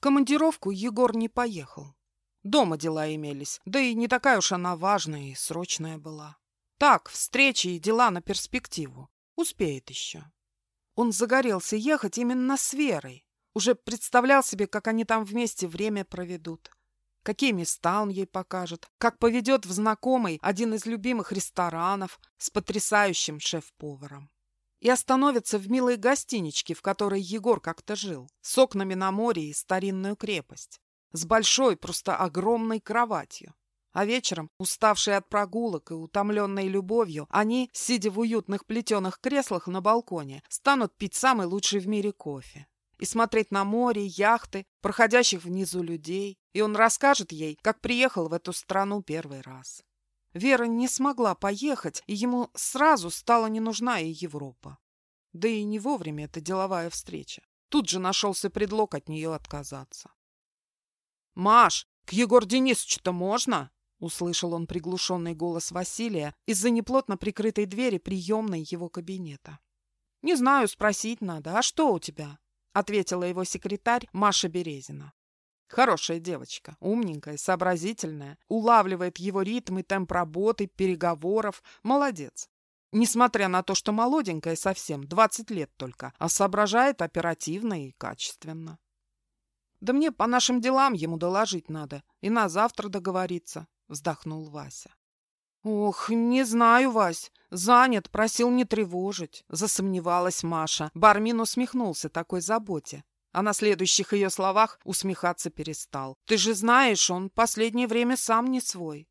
Командировку Егор не поехал. Дома дела имелись, да и не такая уж она важная и срочная была. Так, встречи и дела на перспективу. Успеет еще. Он загорелся ехать именно с Верой. Уже представлял себе, как они там вместе время проведут. Какие места он ей покажет, как поведет в знакомый один из любимых ресторанов с потрясающим шеф-поваром и остановится в милой гостиничке, в которой Егор как-то жил, с окнами на море и старинную крепость, с большой, просто огромной кроватью. А вечером, уставшие от прогулок и утомленные любовью, они, сидя в уютных плетеных креслах на балконе, станут пить самый лучший в мире кофе и смотреть на море, яхты, проходящих внизу людей, и он расскажет ей, как приехал в эту страну первый раз. Вера не смогла поехать, и ему сразу стала не нужна и Европа. Да и не вовремя эта деловая встреча. Тут же нашелся предлог от нее отказаться. «Маш, к Егор Денисовичу-то можно?» Услышал он приглушенный голос Василия из-за неплотно прикрытой двери приемной его кабинета. «Не знаю, спросить надо. А что у тебя?» — ответила его секретарь Маша Березина. Хорошая девочка, умненькая, сообразительная, улавливает его ритм и темп работы, переговоров. Молодец. Несмотря на то, что молоденькая совсем, 20 лет только, а соображает оперативно и качественно. Да мне по нашим делам ему доложить надо и на завтра договориться, вздохнул Вася. «Ох, не знаю, Вась. Занят, просил не тревожить», — засомневалась Маша. Бармин усмехнулся такой заботе а на следующих ее словах усмехаться перестал. «Ты же знаешь, он последнее время сам не свой».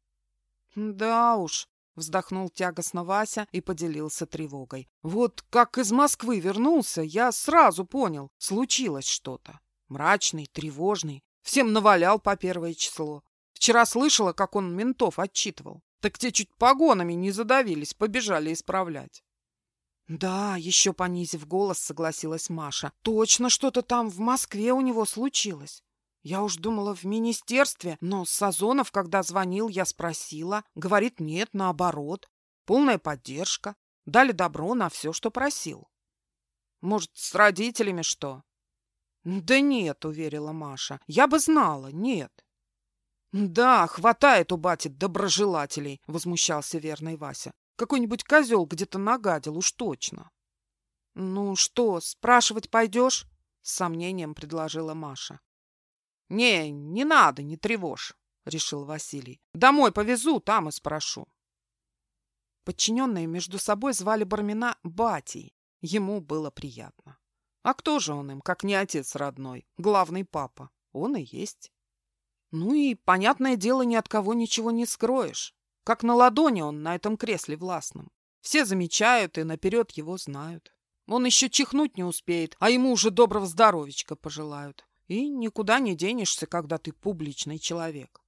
«Да уж», — вздохнул тягостно Вася и поделился тревогой. «Вот как из Москвы вернулся, я сразу понял, случилось что-то. Мрачный, тревожный, всем навалял по первое число. Вчера слышала, как он ментов отчитывал. Так те чуть погонами не задавились, побежали исправлять. «Да», — еще понизив голос, согласилась Маша. «Точно что-то там в Москве у него случилось. Я уж думала в министерстве, но Сазонов, когда звонил, я спросила. Говорит, нет, наоборот. Полная поддержка. Дали добро на все, что просил. Может, с родителями что?» «Да нет», — уверила Маша. «Я бы знала, нет». «Да, хватает у бати доброжелателей», — возмущался верный Вася. Какой-нибудь козел где-то нагадил, уж точно. — Ну что, спрашивать пойдешь? — с сомнением предложила Маша. — Не, не надо, не тревожь, — решил Василий. — Домой повезу, там и спрошу. Подчиненные между собой звали Бармина Батей. Ему было приятно. А кто же он им, как не отец родной, главный папа? Он и есть. Ну и, понятное дело, ни от кого ничего не скроешь. Как на ладони он на этом кресле властном. Все замечают и наперед его знают. Он еще чихнуть не успеет, а ему уже доброго здоровичка пожелают. И никуда не денешься, когда ты публичный человек.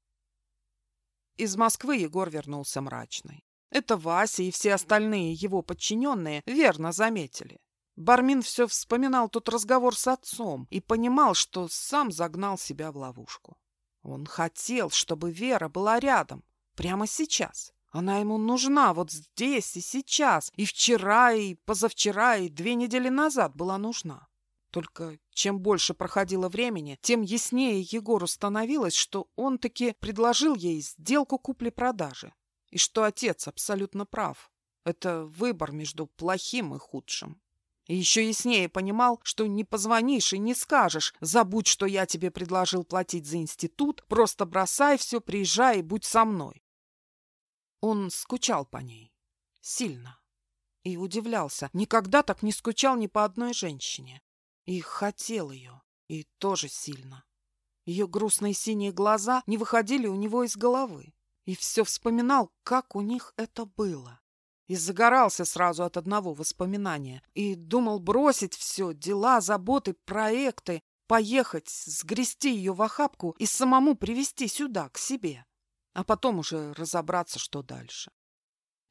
Из Москвы Егор вернулся мрачный. Это Вася и все остальные его подчиненные верно заметили. Бармин все вспоминал тот разговор с отцом и понимал, что сам загнал себя в ловушку. Он хотел, чтобы Вера была рядом, Прямо сейчас. Она ему нужна вот здесь и сейчас. И вчера, и позавчера, и две недели назад была нужна. Только чем больше проходило времени, тем яснее Егору становилось, что он таки предложил ей сделку купли-продажи. И что отец абсолютно прав. Это выбор между плохим и худшим. И еще яснее понимал, что не позвонишь и не скажешь «забудь, что я тебе предложил платить за институт, просто бросай все, приезжай и будь со мной». Он скучал по ней. Сильно. И удивлялся. Никогда так не скучал ни по одной женщине. И хотел ее. И тоже сильно. Ее грустные синие глаза не выходили у него из головы. И все вспоминал, как у них это было и загорался сразу от одного воспоминания. И думал бросить все, дела, заботы, проекты, поехать, сгрести ее в охапку и самому привести сюда, к себе. А потом уже разобраться, что дальше.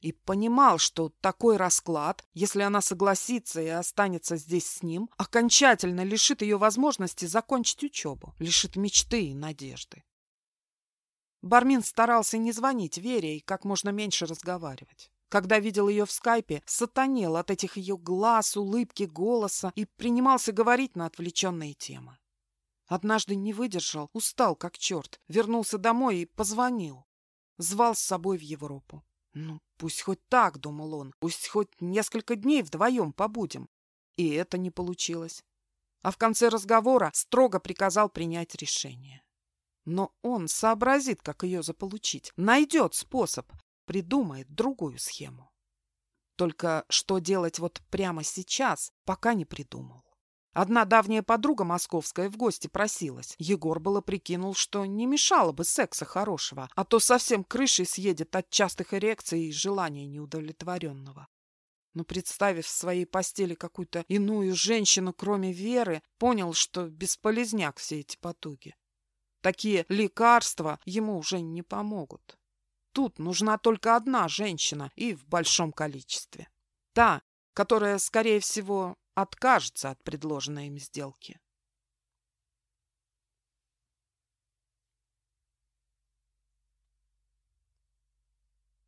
И понимал, что такой расклад, если она согласится и останется здесь с ним, окончательно лишит ее возможности закончить учебу, лишит мечты и надежды. Бармин старался не звонить Вере и как можно меньше разговаривать. Когда видел ее в скайпе, сатанел от этих ее глаз, улыбки, голоса и принимался говорить на отвлеченные темы. Однажды не выдержал, устал как черт, вернулся домой и позвонил. Звал с собой в Европу. Ну, пусть хоть так, думал он, пусть хоть несколько дней вдвоем побудем. И это не получилось. А в конце разговора строго приказал принять решение. Но он сообразит, как ее заполучить, найдет способ, придумает другую схему. Только что делать вот прямо сейчас, пока не придумал. Одна давняя подруга московская в гости просилась. Егор было прикинул, что не мешало бы секса хорошего, а то совсем крышей съедет от частых эрекций и желания неудовлетворенного. Но, представив в своей постели какую-то иную женщину, кроме Веры, понял, что бесполезняк все эти потуги. Такие лекарства ему уже не помогут. Тут нужна только одна женщина и в большом количестве. Та, которая, скорее всего, откажется от предложенной им сделки.